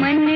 मन